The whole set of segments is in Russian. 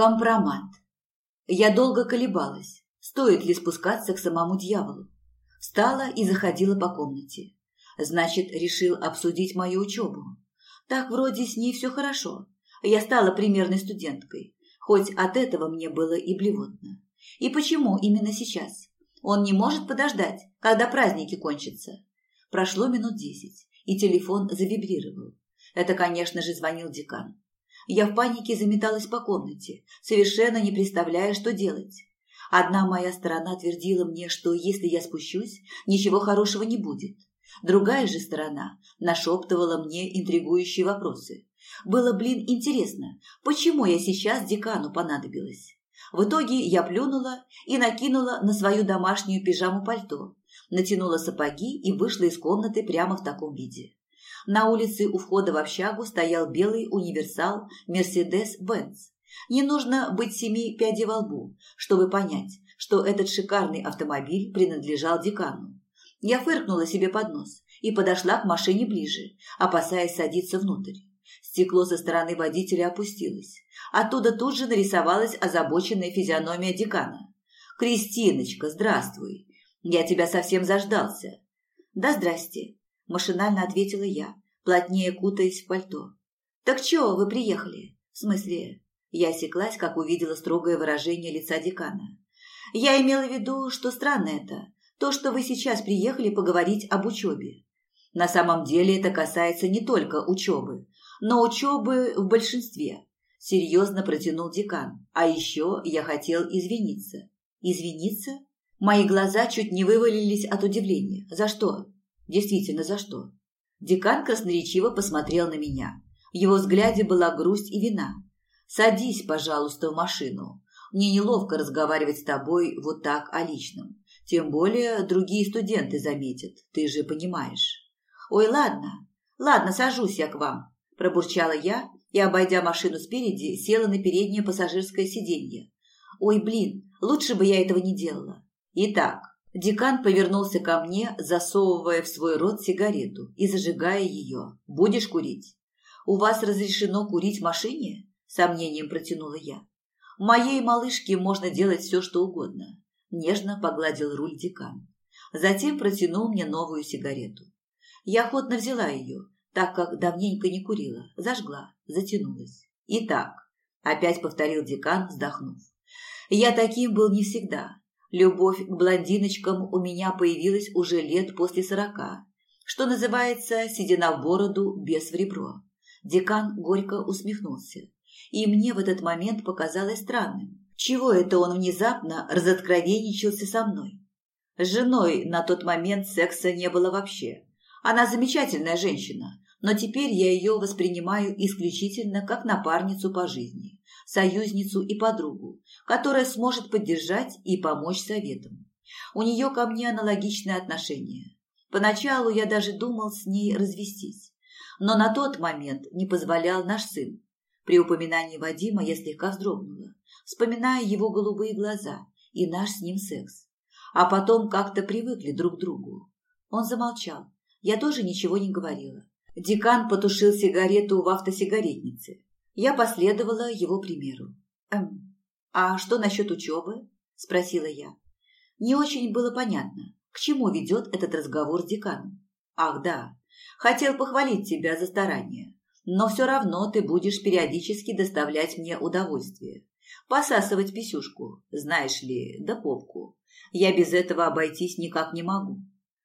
Компромат. Я долго колебалась, стоит ли спускаться к самому дьяволу. Встала и заходила по комнате. Значит, решил обсудить мою учебу. Так вроде с ней все хорошо. Я стала примерной студенткой, хоть от этого мне было и блевотно. И почему именно сейчас? Он не может подождать, когда праздники кончатся. Прошло минут десять, и телефон завибрировал. Это, конечно же, звонил декан. Я в панике заметалась по комнате, совершенно не представляя, что делать. Одна моя сторона твердила мне, что если я спущусь, ничего хорошего не будет. Другая же сторона нашептывала мне интригующие вопросы. Было, блин, интересно, почему я сейчас декану понадобилась. В итоге я плюнула и накинула на свою домашнюю пижаму-пальто, натянула сапоги и вышла из комнаты прямо в таком виде. На улице у входа в общагу стоял белый универсал Мерседес-Бенц. Не нужно быть семи пядей во лбу, чтобы понять, что этот шикарный автомобиль принадлежал декану. Я фыркнула себе под нос и подошла к машине ближе, опасаясь садиться внутрь. Стекло со стороны водителя опустилось. Оттуда тут же нарисовалась озабоченная физиономия декана. «Кристиночка, здравствуй! Я тебя совсем заждался». «Да здрасте», – машинально ответила я, плотнее кутаясь в пальто. «Так чего вы приехали? В смысле, я осеклась, как увидела строгое выражение лица декана. «Я имела в виду, что странно это, то, что вы сейчас приехали поговорить об учебе. На самом деле это касается не только учебы, но учебы в большинстве», – серьезно протянул декан. «А еще я хотел извиниться». «Извиниться?» Мои глаза чуть не вывалились от удивления. «За что?» «Действительно, за что?» Декан красноречиво посмотрел на меня. В его взгляде была грусть и вина. Садись, пожалуйста, в машину. Мне неловко разговаривать с тобой вот так о личном. Тем более другие студенты заметят, ты же понимаешь. Ой, ладно, ладно, сажусь я к вам, пробурчала я и, обойдя машину спереди, села на переднее пассажирское сиденье. Ой, блин, лучше бы я этого не делала. Итак, декан повернулся ко мне, засовывая в свой рот сигарету и зажигая ее. Будешь курить? У вас разрешено курить в машине? сомнением протянула я. Моей малышке можно делать все, что угодно. Нежно погладил руль декан. Затем протянул мне новую сигарету. Я охотно взяла ее, так как давненько не курила, зажгла, затянулась. Итак, опять повторил декан, вздохнув. Я таким был не всегда. Любовь к блондиночкам у меня появилась уже лет после сорока. Что называется, седина в бороду, без в ребро. Декан горько усмехнулся и мне в этот момент показалось странным. Чего это он внезапно разоткровенничался со мной? С женой на тот момент секса не было вообще. Она замечательная женщина, но теперь я ее воспринимаю исключительно как напарницу по жизни, союзницу и подругу, которая сможет поддержать и помочь советом. У нее ко мне аналогичное отношение. Поначалу я даже думал с ней развестись, но на тот момент не позволял наш сын, при упоминании Вадима я слегка вздрогнула, вспоминая его голубые глаза и наш с ним секс. А потом как-то привыкли друг к другу. Он замолчал. Я тоже ничего не говорила. Декан потушил сигарету в автосигаретнице. Я последовала его примеру. «Эм, а что насчет учебы?» – спросила я. Не очень было понятно, к чему ведет этот разговор с деканом. «Ах, да, хотел похвалить тебя за старание но все равно ты будешь периодически доставлять мне удовольствие. Посасывать писюшку, знаешь ли, да попку. Я без этого обойтись никак не могу.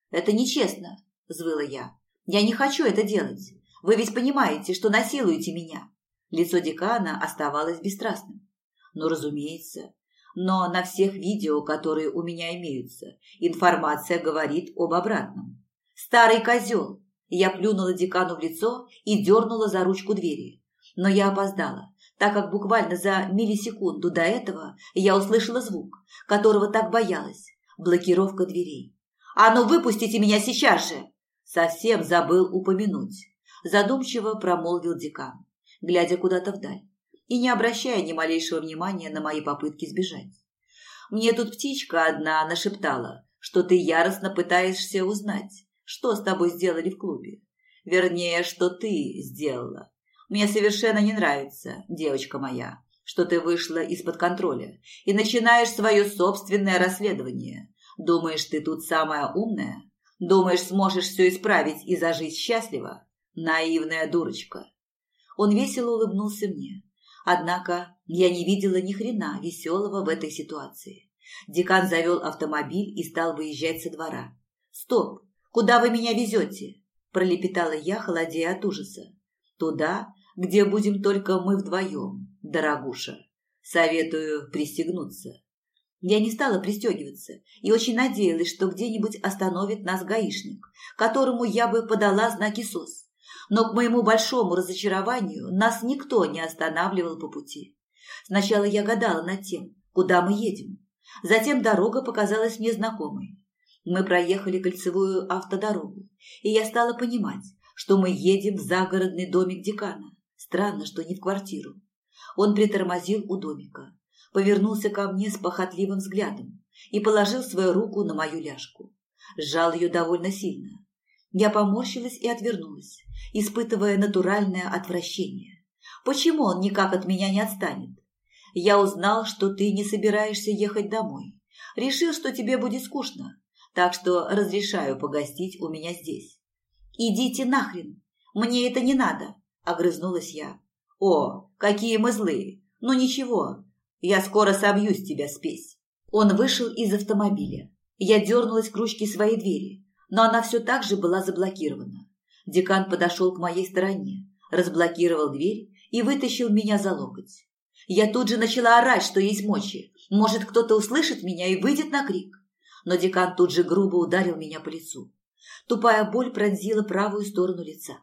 Это нечестно, взвыла я. Я не хочу это делать. Вы ведь понимаете, что насилуете меня. Лицо декана оставалось бесстрастным. Ну, разумеется. Но на всех видео, которые у меня имеются, информация говорит об обратном. Старый козел, я плюнула декану в лицо и дернула за ручку двери. Но я опоздала, так как буквально за миллисекунду до этого я услышала звук, которого так боялась – блокировка дверей. «А ну выпустите меня сейчас же!» Совсем забыл упомянуть. Задумчиво промолвил декан, глядя куда-то вдаль и не обращая ни малейшего внимания на мои попытки сбежать. «Мне тут птичка одна нашептала, что ты яростно пытаешься узнать, что с тобой сделали в клубе. Вернее, что ты сделала. Мне совершенно не нравится, девочка моя, что ты вышла из-под контроля и начинаешь свое собственное расследование. Думаешь, ты тут самая умная? Думаешь, сможешь все исправить и зажить счастливо? Наивная дурочка. Он весело улыбнулся мне. Однако я не видела ни хрена веселого в этой ситуации. Декан завел автомобиль и стал выезжать со двора. «Стоп! Куда вы меня везете?» – пролепетала я, холодея от ужаса. «Туда, где будем только мы вдвоем, дорогуша. Советую пристегнуться». Я не стала пристегиваться и очень надеялась, что где-нибудь остановит нас гаишник, которому я бы подала знаки СОС но к моему большому разочарованию нас никто не останавливал по пути. Сначала я гадала над тем, куда мы едем. Затем дорога показалась мне знакомой. Мы проехали кольцевую автодорогу, и я стала понимать, что мы едем в загородный домик декана. Странно, что не в квартиру. Он притормозил у домика, повернулся ко мне с похотливым взглядом и положил свою руку на мою ляжку. Сжал ее довольно сильно, я поморщилась и отвернулась, испытывая натуральное отвращение. Почему он никак от меня не отстанет? Я узнал, что ты не собираешься ехать домой. Решил, что тебе будет скучно, так что разрешаю погостить у меня здесь. Идите нахрен, мне это не надо, огрызнулась я. О, какие мы злые. Ну ничего, я скоро собью с тебя спесь. Он вышел из автомобиля. Я дернулась к ручке своей двери, но она все так же была заблокирована. Декан подошел к моей стороне, разблокировал дверь и вытащил меня за локоть. Я тут же начала орать, что есть мочи. Может, кто-то услышит меня и выйдет на крик. Но декан тут же грубо ударил меня по лицу. Тупая боль пронзила правую сторону лица.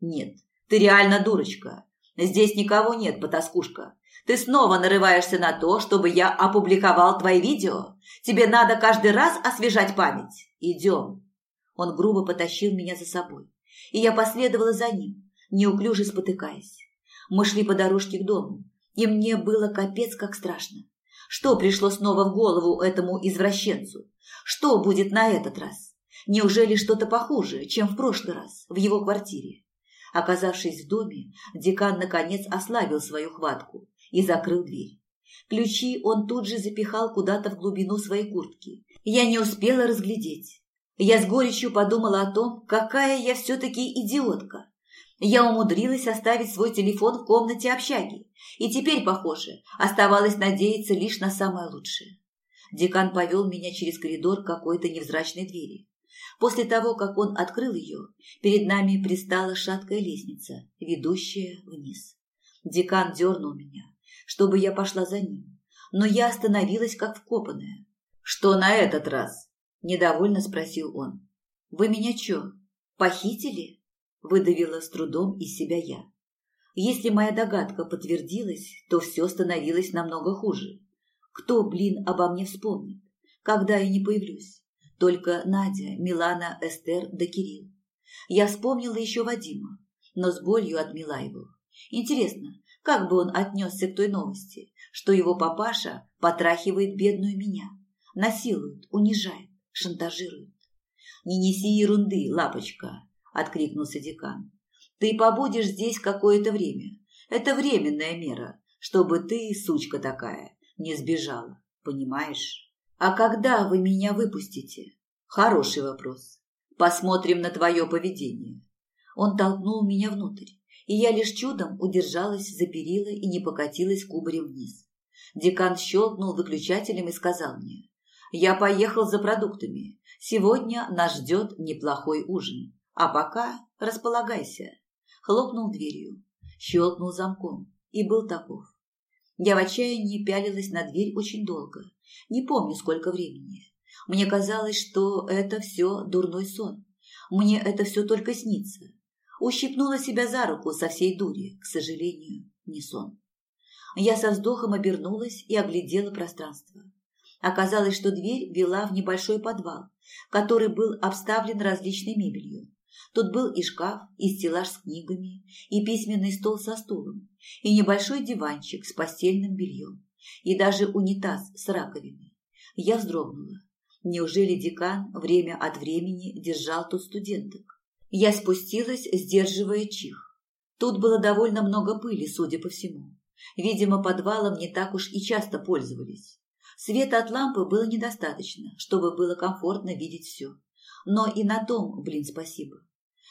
«Нет, ты реально дурочка. Здесь никого нет, потаскушка. Ты снова нарываешься на то, чтобы я опубликовал твои видео? Тебе надо каждый раз освежать память. Идем». Он грубо потащил меня за собой, и я последовала за ним, неуклюже спотыкаясь. Мы шли по дорожке к дому, и мне было капец как страшно. Что пришло снова в голову этому извращенцу? Что будет на этот раз? Неужели что-то похуже, чем в прошлый раз, в его квартире? Оказавшись в доме, декан наконец ослабил свою хватку и закрыл дверь. Ключи он тут же запихал куда-то в глубину своей куртки. Я не успела разглядеть. Я с горечью подумала о том, какая я все-таки идиотка. Я умудрилась оставить свой телефон в комнате общаги, и теперь, похоже, оставалось надеяться лишь на самое лучшее. Декан повел меня через коридор какой-то невзрачной двери. После того, как он открыл ее, перед нами пристала шаткая лестница, ведущая вниз. Декан дернул меня, чтобы я пошла за ним, но я остановилась как вкопанная. «Что на этот раз?» – недовольно спросил он. «Вы меня чё, похитили?» – выдавила с трудом из себя я. Если моя догадка подтвердилась, то все становилось намного хуже. Кто, блин, обо мне вспомнит, когда я не появлюсь? Только Надя, Милана, Эстер да Кирилл. Я вспомнила еще Вадима, но с болью отмела его. Интересно, как бы он отнесся к той новости, что его папаша потрахивает бедную меня, насилует, унижает шантажируют. «Не неси ерунды, лапочка!» – откликнулся декан. «Ты побудешь здесь какое-то время. Это временная мера, чтобы ты, сучка такая, не сбежала. Понимаешь? А когда вы меня выпустите? Хороший вопрос. Посмотрим на твое поведение». Он толкнул меня внутрь, и я лишь чудом удержалась за перила и не покатилась кубарем вниз. Декан щелкнул выключателем и сказал мне, я поехал за продуктами. Сегодня нас ждет неплохой ужин. А пока располагайся. Хлопнул дверью, щелкнул замком и был таков. Я в отчаянии пялилась на дверь очень долго. Не помню, сколько времени. Мне казалось, что это все дурной сон. Мне это все только снится. Ущипнула себя за руку со всей дури. К сожалению, не сон. Я со вздохом обернулась и оглядела пространство. Оказалось, что дверь вела в небольшой подвал, который был обставлен различной мебелью. Тут был и шкаф, и стеллаж с книгами, и письменный стол со стулом, и небольшой диванчик с постельным бельем, и даже унитаз с раковиной. Я вздрогнула. Неужели декан время от времени держал тут студенток? Я спустилась, сдерживая чих. Тут было довольно много пыли, судя по всему. Видимо, подвалом не так уж и часто пользовались. Света от лампы было недостаточно, чтобы было комфортно видеть все. Но и на том, блин, спасибо.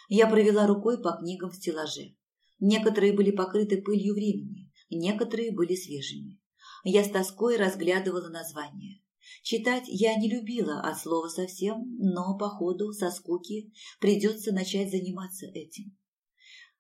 Я провела рукой по книгам в стеллаже. Некоторые были покрыты пылью времени, некоторые были свежими. Я с тоской разглядывала названия. Читать я не любила от слова совсем, но, походу, со скуки придется начать заниматься этим.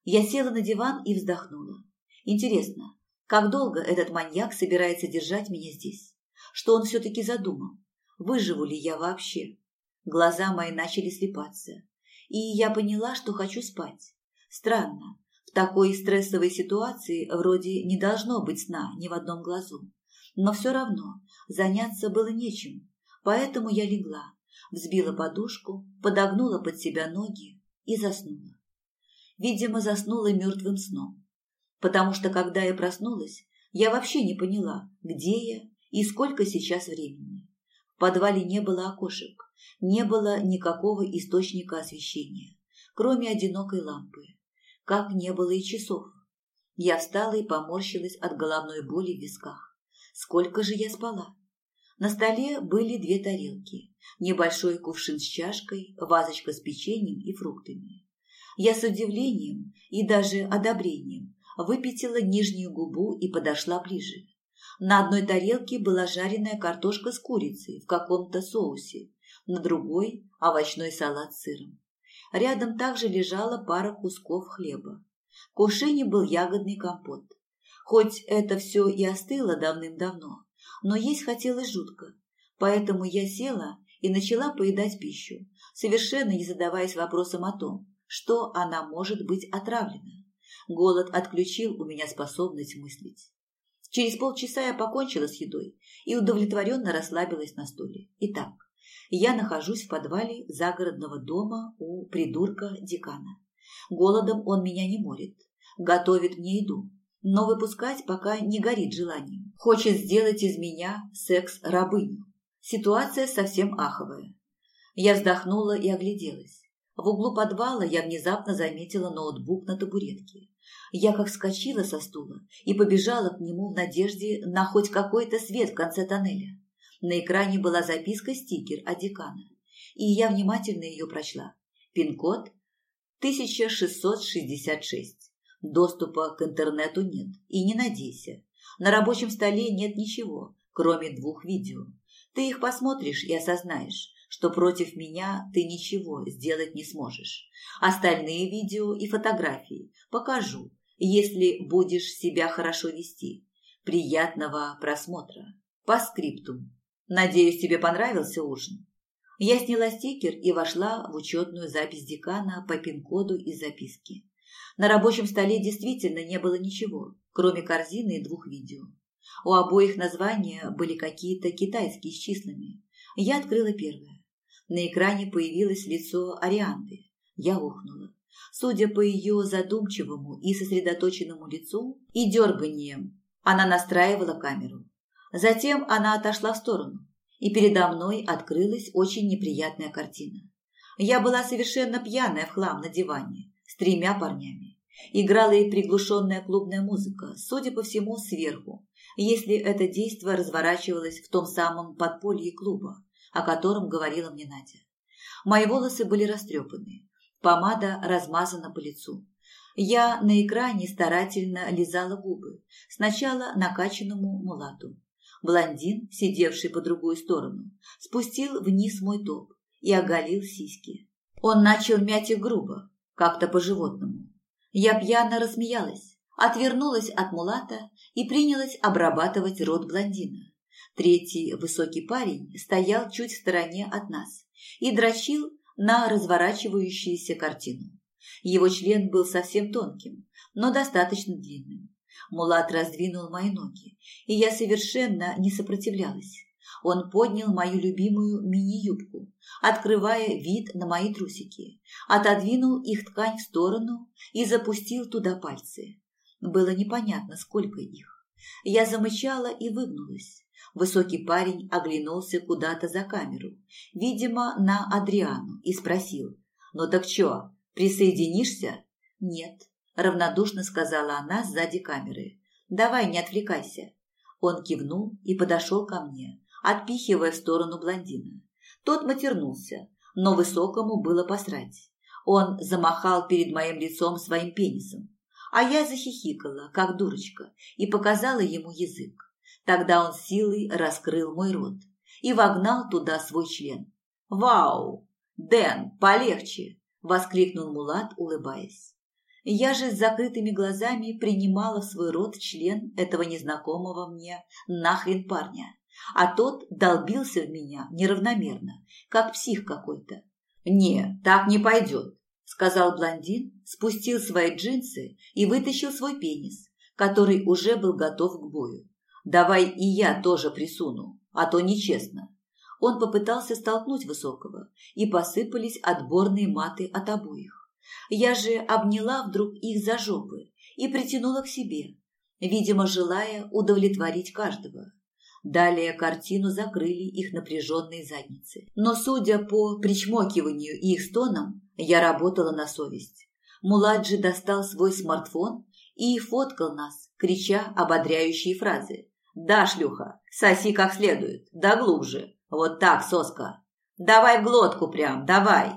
Я села на диван и вздохнула. Интересно, как долго этот маньяк собирается держать меня здесь? Что он все-таки задумал? Выживу ли я вообще? Глаза мои начали слепаться, и я поняла, что хочу спать. Странно, в такой стрессовой ситуации вроде не должно быть сна ни в одном глазу. Но все равно заняться было нечем, поэтому я легла, взбила подушку, подогнула под себя ноги и заснула. Видимо, заснула мертвым сном, потому что, когда я проснулась, я вообще не поняла, где я и сколько сейчас времени. В подвале не было окошек, не было никакого источника освещения, кроме одинокой лампы, как не было и часов. Я встала и поморщилась от головной боли в висках. Сколько же я спала? На столе были две тарелки, небольшой кувшин с чашкой, вазочка с печеньем и фруктами. Я с удивлением и даже одобрением выпятила нижнюю губу и подошла ближе. На одной тарелке была жареная картошка с курицей в каком-то соусе, на другой – овощной салат с сыром. Рядом также лежала пара кусков хлеба. В кувшине был ягодный компот. Хоть это все и остыло давным-давно, но есть хотелось жутко. Поэтому я села и начала поедать пищу, совершенно не задаваясь вопросом о том, что она может быть отравлена. Голод отключил у меня способность мыслить. Через полчаса я покончила с едой и удовлетворенно расслабилась на стуле. Итак, я нахожусь в подвале загородного дома у придурка декана. Голодом он меня не морит, готовит мне еду, но выпускать пока не горит желанием. Хочет сделать из меня секс-рабыню. Ситуация совсем аховая. Я вздохнула и огляделась. В углу подвала я внезапно заметила ноутбук на табуретке. Я как вскочила со стула и побежала к нему в надежде на хоть какой-то свет в конце тоннеля. На экране была записка-стикер от декана, и я внимательно ее прочла. Пин-код 1666. Доступа к интернету нет, и не надейся. На рабочем столе нет ничего, кроме двух видео. Ты их посмотришь и осознаешь, что против меня ты ничего сделать не сможешь. Остальные видео и фотографии покажу, если будешь себя хорошо вести. Приятного просмотра. По скриптум. Надеюсь, тебе понравился ужин. Я сняла стикер и вошла в учетную запись декана по пин-коду из записки. На рабочем столе действительно не было ничего, кроме корзины и двух видео. У обоих названия были какие-то китайские с числами. Я открыла первое. На экране появилось лицо Арианды. Я ухнула. Судя по ее задумчивому и сосредоточенному лицу и дерганием, она настраивала камеру. Затем она отошла в сторону, и передо мной открылась очень неприятная картина. Я была совершенно пьяная в хлам на диване, с тремя парнями. Играла и приглушенная клубная музыка, судя по всему, сверху, если это действо разворачивалось в том самом подполье клуба, о котором говорила мне Надя. Мои волосы были растрепаны, помада размазана по лицу. Я на экране старательно лизала губы, сначала накачанному мулату. Блондин, сидевший по другую сторону, спустил вниз мой топ и оголил сиськи. Он начал мять их грубо, как-то по-животному. Я пьяно рассмеялась, отвернулась от мулата и принялась обрабатывать рот блондина. Третий высокий парень стоял чуть в стороне от нас и дрочил на разворачивающуюся картину. Его член был совсем тонким, но достаточно длинным. Мулат раздвинул мои ноги, и я совершенно не сопротивлялась. Он поднял мою любимую мини-юбку, открывая вид на мои трусики, отодвинул их ткань в сторону и запустил туда пальцы. Было непонятно, сколько их. Я замычала и выгнулась. Высокий парень оглянулся куда-то за камеру, видимо, на Адриану, и спросил, «Ну так чё, присоединишься?» «Нет», – равнодушно сказала она сзади камеры. Давай, не отвлекайся. Он кивнул и подошел ко мне, отпихивая в сторону блондина. Тот матернулся, но высокому было посрать. Он замахал перед моим лицом своим пенисом, а я захихикала, как дурочка, и показала ему язык. Тогда он силой раскрыл мой рот и вогнал туда свой член. «Вау! Дэн, полегче!» – воскликнул Мулат, улыбаясь. Я же с закрытыми глазами принимала в свой рот член этого незнакомого мне нахрен парня, а тот долбился в меня неравномерно, как псих какой-то. «Не, так не пойдет», – сказал блондин, спустил свои джинсы и вытащил свой пенис, который уже был готов к бою. «Давай и я тоже присуну, а то нечестно». Он попытался столкнуть Высокого, и посыпались отборные маты от обоих. Я же обняла вдруг их за жопы и притянула к себе, видимо, желая удовлетворить каждого. Далее картину закрыли их напряженные задницы. Но, судя по причмокиванию и их стонам, я работала на совесть. Муладжи достал свой смартфон и фоткал нас, крича ободряющие фразы. «Да, шлюха, соси как следует, да глубже. Вот так, соска. Давай в глотку прям, давай!»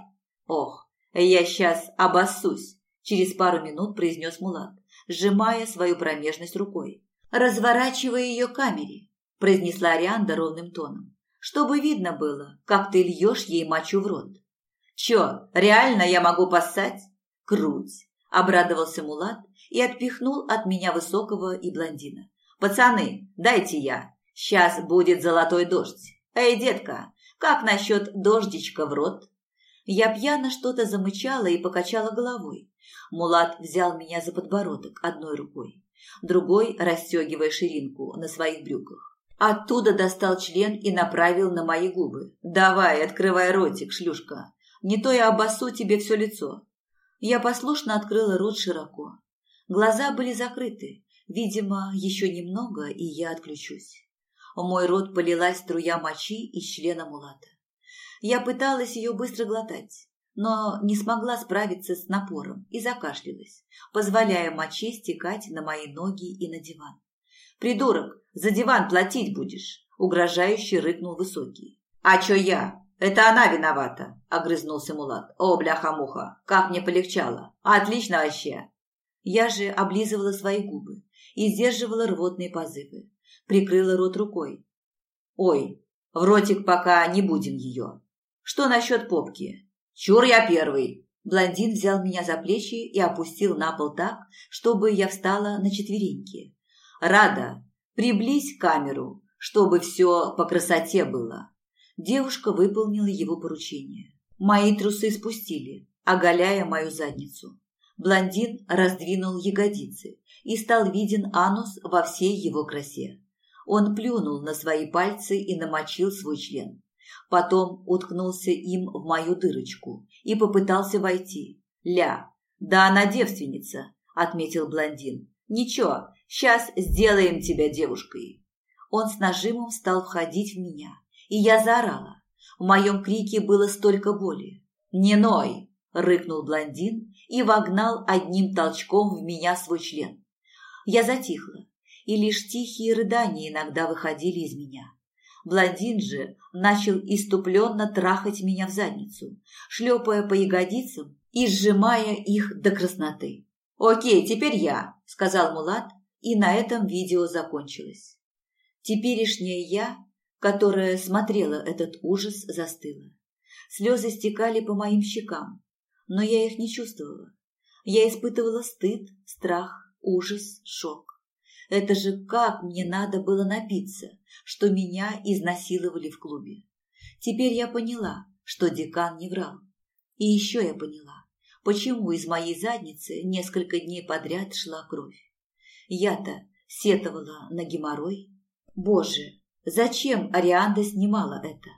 Ох, «Я сейчас обоссусь», – через пару минут произнес Мулат, сжимая свою промежность рукой. «Разворачивая ее к камере», – произнесла Арианда ровным тоном, «чтобы видно было, как ты льешь ей мочу в рот». «Че, реально я могу поссать?» «Круть», – обрадовался Мулат и отпихнул от меня высокого и блондина. «Пацаны, дайте я. Сейчас будет золотой дождь. Эй, детка, как насчет дождичка в рот?» Я пьяно что-то замычала и покачала головой. Мулат взял меня за подбородок одной рукой, другой расстегивая ширинку на своих брюках. Оттуда достал член и направил на мои губы. «Давай, открывай ротик, шлюшка. Не то я обоссу тебе все лицо». Я послушно открыла рот широко. Глаза были закрыты. Видимо, еще немного, и я отключусь. В мой рот полилась струя мочи из члена Мулата. Я пыталась ее быстро глотать, но не смогла справиться с напором и закашлялась, позволяя моче стекать на мои ноги и на диван. «Придурок, за диван платить будешь!» – угрожающе рыкнул Высокий. «А чё я? Это она виновата!» – огрызнулся Мулат. «О, бляха-муха, как мне полегчало! Отлично вообще!» Я же облизывала свои губы и сдерживала рвотные позывы. Прикрыла рот рукой. «Ой, в ротик пока не будем ее!» Что насчет попки? Чур я первый. Блондин взял меня за плечи и опустил на пол так, чтобы я встала на четвереньки. Рада, приблизь камеру, чтобы все по красоте было. Девушка выполнила его поручение. Мои трусы спустили, оголяя мою задницу. Блондин раздвинул ягодицы и стал виден анус во всей его красе. Он плюнул на свои пальцы и намочил свой член. Потом уткнулся им в мою дырочку и попытался войти. «Ля, да она девственница», – отметил блондин. «Ничего, сейчас сделаем тебя девушкой». Он с нажимом стал входить в меня, и я заорала. В моем крике было столько боли. «Не ной!» – рыкнул блондин и вогнал одним толчком в меня свой член. Я затихла, и лишь тихие рыдания иногда выходили из меня. Блондин же начал иступленно трахать меня в задницу, шлепая по ягодицам и сжимая их до красноты. «Окей, теперь я», – сказал Мулат, и на этом видео закончилось. Теперешняя я, которая смотрела этот ужас, застыла. Слезы стекали по моим щекам, но я их не чувствовала. Я испытывала стыд, страх, ужас, шок. Это же как мне надо было напиться, что меня изнасиловали в клубе. Теперь я поняла, что декан не врал. И еще я поняла, почему из моей задницы несколько дней подряд шла кровь. Я-то сетовала на геморрой. Боже, зачем Арианда снимала это?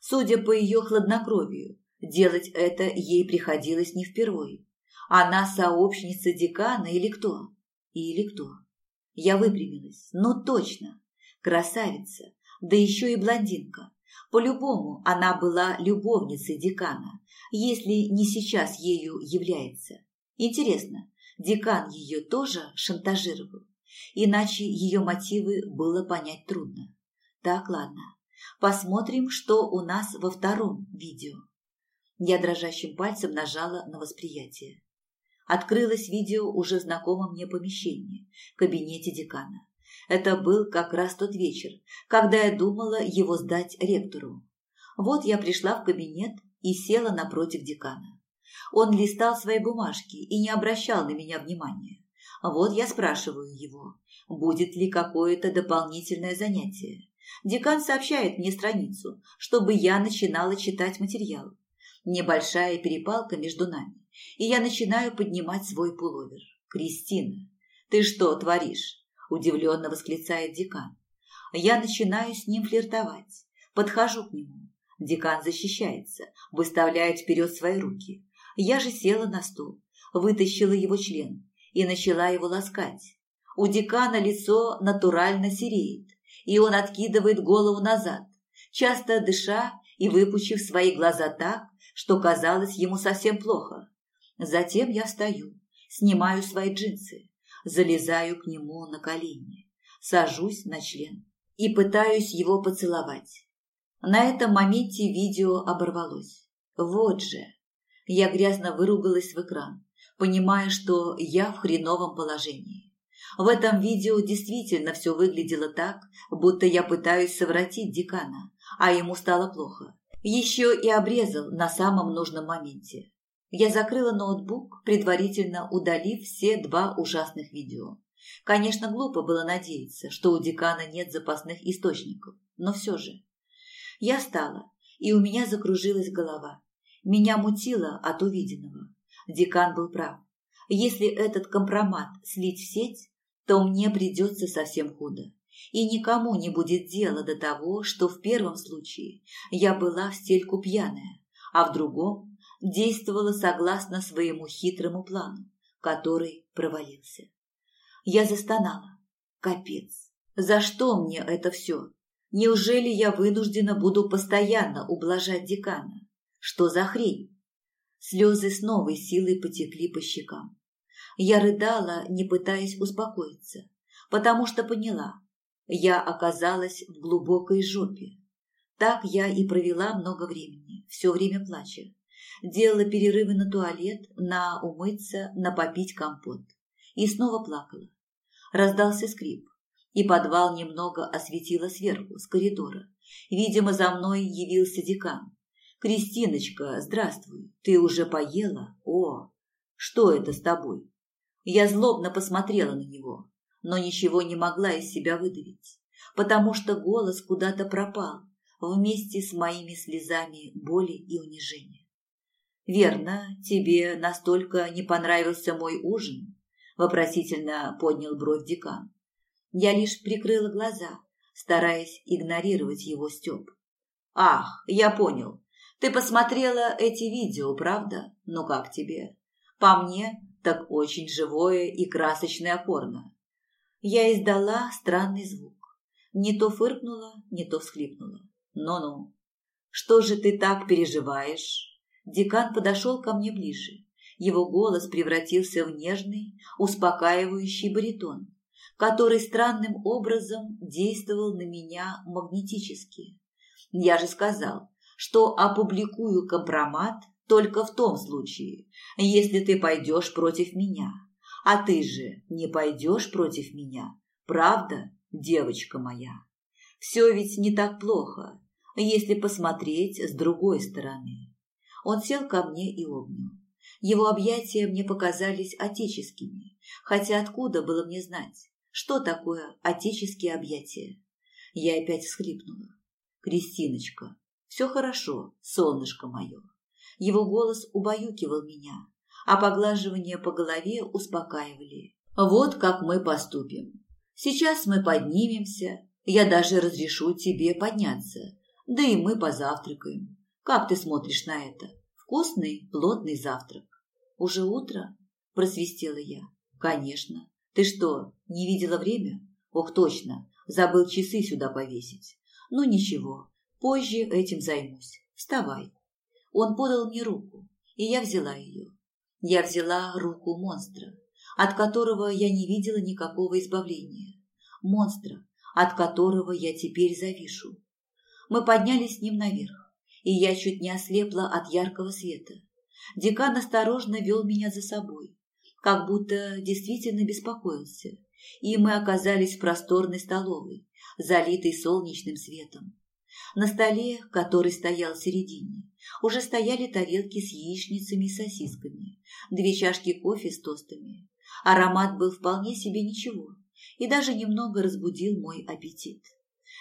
Судя по ее хладнокровию, делать это ей приходилось не впервые. Она сообщница декана или кто? Или кто? Я выпрямилась. Ну точно. Красавица. Да еще и блондинка. По-любому она была любовницей декана, если не сейчас ею является. Интересно, декан ее тоже шантажировал? иначе ее мотивы было понять трудно. Так, ладно. Посмотрим, что у нас во втором видео. Я дрожащим пальцем нажала на восприятие. Открылось видео уже знакомом мне помещении, кабинете декана. Это был как раз тот вечер, когда я думала его сдать ректору. Вот я пришла в кабинет и села напротив декана. Он листал свои бумажки и не обращал на меня внимания. Вот я спрашиваю его, будет ли какое-то дополнительное занятие. Декан сообщает мне страницу, чтобы я начинала читать материал. Небольшая перепалка между нами и я начинаю поднимать свой пуловер. «Кристина, ты что творишь?» – удивленно восклицает декан. Я начинаю с ним флиртовать, подхожу к нему. Декан защищается, выставляет вперед свои руки. Я же села на стул, вытащила его член и начала его ласкать. У декана лицо натурально сереет, и он откидывает голову назад, часто дыша и выпучив свои глаза так, что казалось ему совсем плохо. Затем я встаю, снимаю свои джинсы, залезаю к нему на колени, сажусь на член и пытаюсь его поцеловать. На этом моменте видео оборвалось. Вот же. Я грязно выругалась в экран, понимая, что я в хреновом положении. В этом видео действительно все выглядело так, будто я пытаюсь совратить декана, а ему стало плохо. Еще и обрезал на самом нужном моменте. Я закрыла ноутбук, предварительно удалив все два ужасных видео. Конечно, глупо было надеяться, что у декана нет запасных источников, но все же. Я встала, и у меня закружилась голова. Меня мутило от увиденного. Декан был прав. Если этот компромат слить в сеть, то мне придется совсем худо. И никому не будет дела до того, что в первом случае я была в стельку пьяная, а в другом действовала согласно своему хитрому плану, который провалился. Я застонала. Капец. За что мне это все? Неужели я вынуждена буду постоянно ублажать декана? Что за хрень? Слезы с новой силой потекли по щекам. Я рыдала, не пытаясь успокоиться, потому что поняла, я оказалась в глубокой жопе. Так я и провела много времени, все время плача делала перерывы на туалет, на умыться, на попить компот. И снова плакала. Раздался скрип, и подвал немного осветило сверху, с коридора. Видимо, за мной явился декан. «Кристиночка, здравствуй. Ты уже поела? О, что это с тобой?» Я злобно посмотрела на него, но ничего не могла из себя выдавить, потому что голос куда-то пропал вместе с моими слезами боли и унижения. «Верно, тебе настолько не понравился мой ужин?» – вопросительно поднял бровь декан. Я лишь прикрыла глаза, стараясь игнорировать его стёб. «Ах, я понял. Ты посмотрела эти видео, правда? Ну как тебе? По мне, так очень живое и красочное порно». Я издала странный звук. Не то фыркнула, не то всхлипнула. «Ну-ну, что же ты так переживаешь?» Декан подошел ко мне ближе. Его голос превратился в нежный, успокаивающий баритон, который странным образом действовал на меня магнетически. Я же сказал, что опубликую компромат только в том случае, если ты пойдешь против меня. А ты же не пойдешь против меня, правда, девочка моя? Все ведь не так плохо, если посмотреть с другой стороны. Он сел ко мне и обнял. Его объятия мне показались отеческими, хотя откуда было мне знать, что такое отеческие объятия? Я опять всхлипнула. «Кристиночка, все хорошо, солнышко мое». Его голос убаюкивал меня, а поглаживания по голове успокаивали. «Вот как мы поступим. Сейчас мы поднимемся, я даже разрешу тебе подняться, да и мы позавтракаем. Как ты смотришь на это? Вкусный, плотный завтрак. Уже утро? Просвистела я. Конечно. Ты что, не видела время? Ох, точно. Забыл часы сюда повесить. Ну ничего, позже этим займусь. Вставай. Он подал мне руку, и я взяла ее. Я взяла руку монстра. от которого я не видела никакого избавления. Монстра, от которого я теперь завишу. Мы поднялись с ним наверх, и я чуть не ослепла от яркого света. Декан осторожно вел меня за собой, как будто действительно беспокоился, и мы оказались в просторной столовой, залитой солнечным светом. На столе, который стоял в середине, уже стояли тарелки с яичницами и сосисками, две чашки кофе с тостами. Аромат был вполне себе ничего и даже немного разбудил мой аппетит.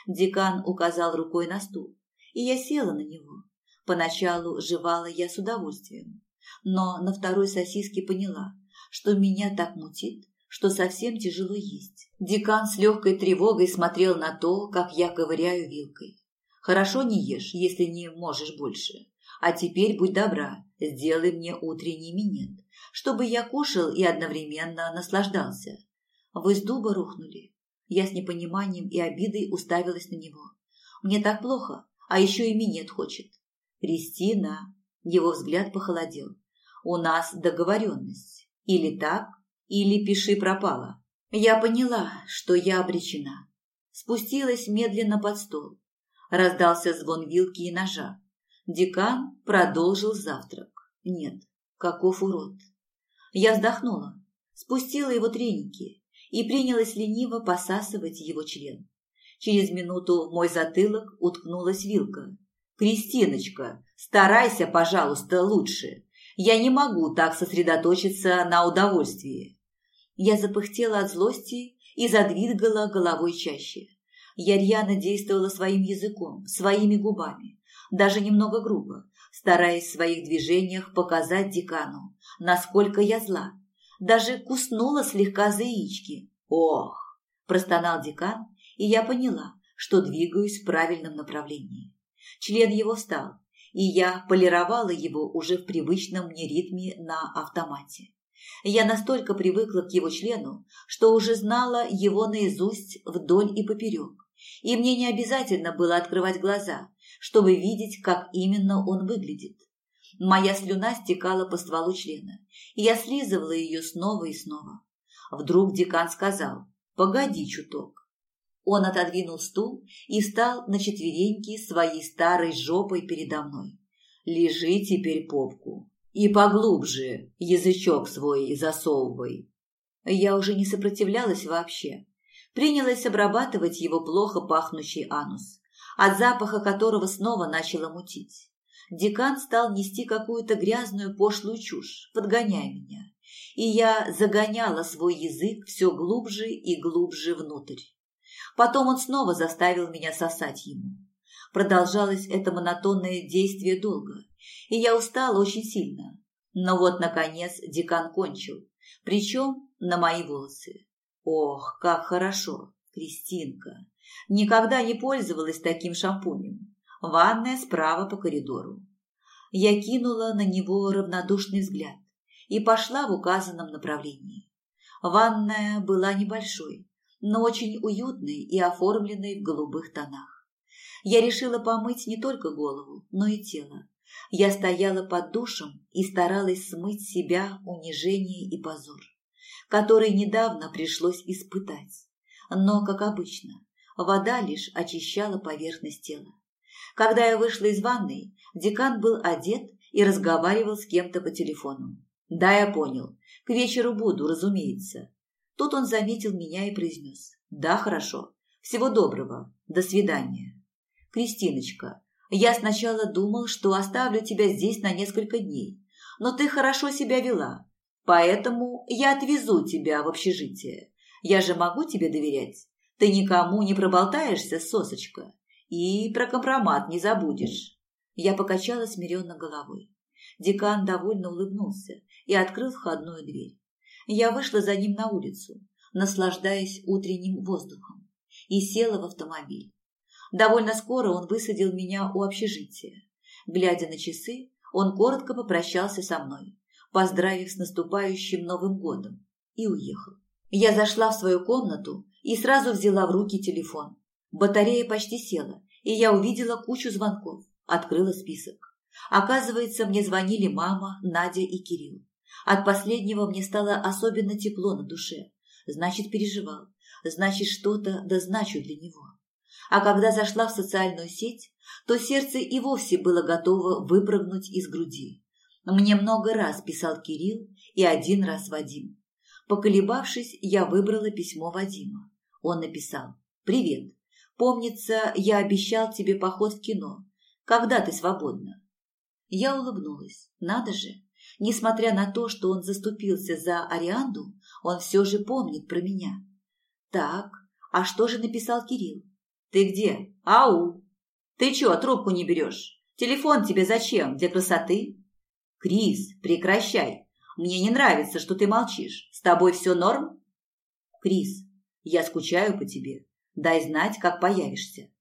Декан указал рукой на стул, и я села на него. Поначалу жевала я с удовольствием, но на второй сосиске поняла, что меня так мутит, что совсем тяжело есть. Декан с легкой тревогой смотрел на то, как я ковыряю вилкой. Хорошо не ешь, если не можешь больше. А теперь будь добра, сделай мне утренний минет, чтобы я кушал и одновременно наслаждался. Вы с дуба рухнули. Я с непониманием и обидой уставилась на него. Мне так плохо, а еще и минет хочет. Кристина, его взгляд похолодел. У нас договоренность. Или так, или пиши пропало. Я поняла, что я обречена. Спустилась медленно под стол. Раздался звон вилки и ножа. Декан продолжил завтрак. Нет, каков урод. Я вздохнула, спустила его треники и принялась лениво посасывать его член. Через минуту мой затылок уткнулась вилка. «Кристиночка, старайся, пожалуйста, лучше. Я не могу так сосредоточиться на удовольствии». Я запыхтела от злости и задвигала головой чаще. Я действовала своим языком, своими губами, даже немного грубо, стараясь в своих движениях показать декану, насколько я зла. Даже куснула слегка за яички. «Ох!» – простонал декан, и я поняла, что двигаюсь в правильном направлении. Член его встал, и я полировала его уже в привычном мне ритме на автомате. Я настолько привыкла к его члену, что уже знала его наизусть вдоль и поперек и мне не обязательно было открывать глаза, чтобы видеть, как именно он выглядит. Моя слюна стекала по стволу члена, и я слизывала ее снова и снова. Вдруг декан сказал «Погоди чуток». Он отодвинул стул и встал на четвереньки своей старой жопой передо мной. «Лежи теперь попку и поглубже язычок свой засовывай». Я уже не сопротивлялась вообще принялась обрабатывать его плохо пахнущий анус, от запаха которого снова начала мутить. Декан стал нести какую-то грязную пошлую чушь, подгоняя меня, и я загоняла свой язык все глубже и глубже внутрь. Потом он снова заставил меня сосать ему. Продолжалось это монотонное действие долго, и я устала очень сильно. Но вот, наконец, декан кончил, причем на мои волосы. Ох, как хорошо, Кристинка. Никогда не пользовалась таким шампунем. Ванная справа по коридору. Я кинула на него равнодушный взгляд и пошла в указанном направлении. Ванная была небольшой, но очень уютной и оформленной в голубых тонах. Я решила помыть не только голову, но и тело. Я стояла под душем и старалась смыть себя унижение и позор который недавно пришлось испытать. Но, как обычно, вода лишь очищала поверхность тела. Когда я вышла из ванной, декан был одет и разговаривал с кем-то по телефону. «Да, я понял. К вечеру буду, разумеется». Тут он заметил меня и произнес. «Да, хорошо. Всего доброго. До свидания». «Кристиночка, я сначала думал, что оставлю тебя здесь на несколько дней, но ты хорошо себя вела. Поэтому я отвезу тебя в общежитие. Я же могу тебе доверять. Ты никому не проболтаешься, сосочка. И про компромат не забудешь. Я покачала смиренно головой. Декан довольно улыбнулся и открыл входную дверь. Я вышла за ним на улицу, наслаждаясь утренним воздухом, и села в автомобиль. Довольно скоро он высадил меня у общежития. Глядя на часы, он коротко попрощался со мной поздравив с наступающим Новым годом, и уехал. Я зашла в свою комнату и сразу взяла в руки телефон. Батарея почти села, и я увидела кучу звонков. Открыла список. Оказывается, мне звонили мама, Надя и Кирилл. От последнего мне стало особенно тепло на душе. Значит, переживал. Значит, что-то да значу для него. А когда зашла в социальную сеть, то сердце и вовсе было готово выпрыгнуть из груди. Мне много раз писал Кирилл и один раз Вадим. Поколебавшись, я выбрала письмо Вадима. Он написал «Привет. Помнится, я обещал тебе поход в кино. Когда ты свободна?» Я улыбнулась. Надо же. Несмотря на то, что он заступился за Арианду, он все же помнит про меня. Так, а что же написал Кирилл? Ты где? Ау! Ты чё, трубку не берешь? Телефон тебе зачем? Для красоты? Крис, прекращай. Мне не нравится, что ты молчишь. С тобой все норм? Крис, я скучаю по тебе. Дай знать, как появишься.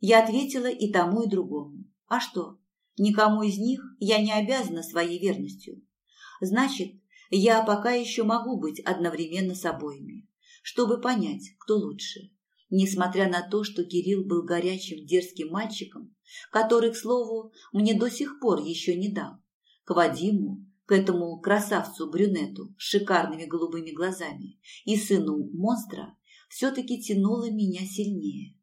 Я ответила и тому, и другому. А что? Никому из них я не обязана своей верностью. Значит, я пока еще могу быть одновременно с обоими, чтобы понять, кто лучше. Несмотря на то, что Кирилл был горячим, дерзким мальчиком, который, к слову, мне до сих пор еще не дал, к Вадиму, к этому красавцу-брюнету с шикарными голубыми глазами и сыну монстра все-таки тянуло меня сильнее.